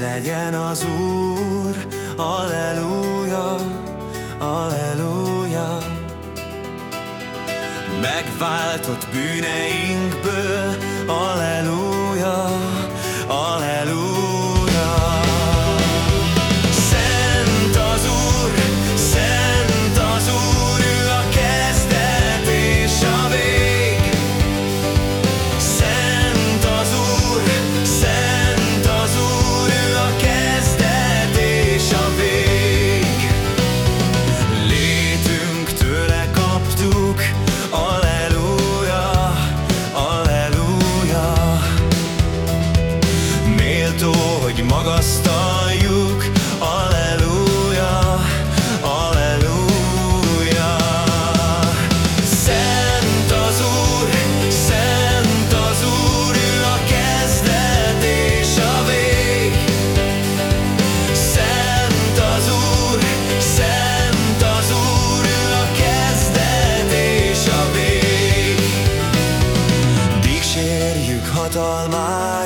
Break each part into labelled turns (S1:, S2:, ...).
S1: legyen az Úr, Alleluja, Alleluja. Megváltott bűneinkből, Alleluja, magasztaljuk, Alleluja, Alleluja. Szent az Úr, Szent az Úr, ő a kezdet és a vég. Szent az Úr, Szent az Úr, ő a kezdet és a vég. Dicsérjük hatalmáért,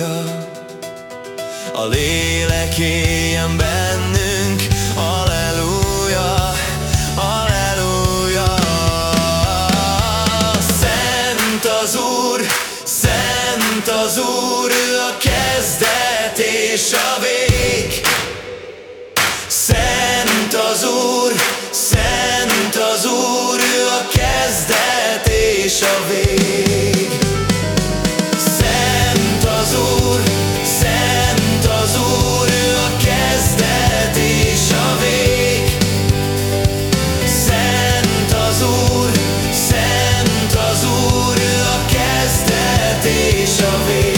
S1: Alleluja A lélek éljen bennünk. Alleluja, Alleluja Szent az Úr, Szent az Úr Ő a kezdet és a vég shall be.